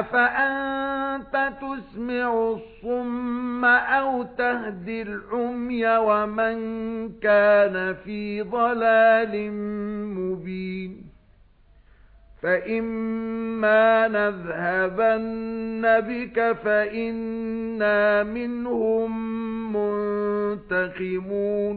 أَفَأَنْتَ تُسْمِعُ الصُّمَّ أَوْ تَهْدِي الْعُمْيَ وَمَنْ كَانَ فِي ضَلَالٍ مُبِينٍ فَإِمَّا نَذْهَبَنَّ بِكَ فَإِنَّا مِنْهُمْ مُنْتَقِمُونَ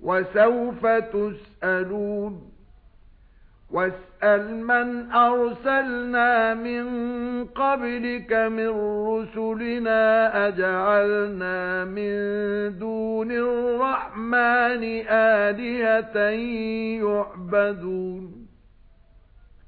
وَسَوْفَ تُسْأَلُونَ. وَاسْأَلْ مَنْ أَرْسَلْنَا مِنْ قَبْلِكَ مِنْ رُسُلِنَا أَجَعَلْنَا مِنْ دُونِ الرَّحْمَنِ آلِهَةً يُعْبَدُونَ.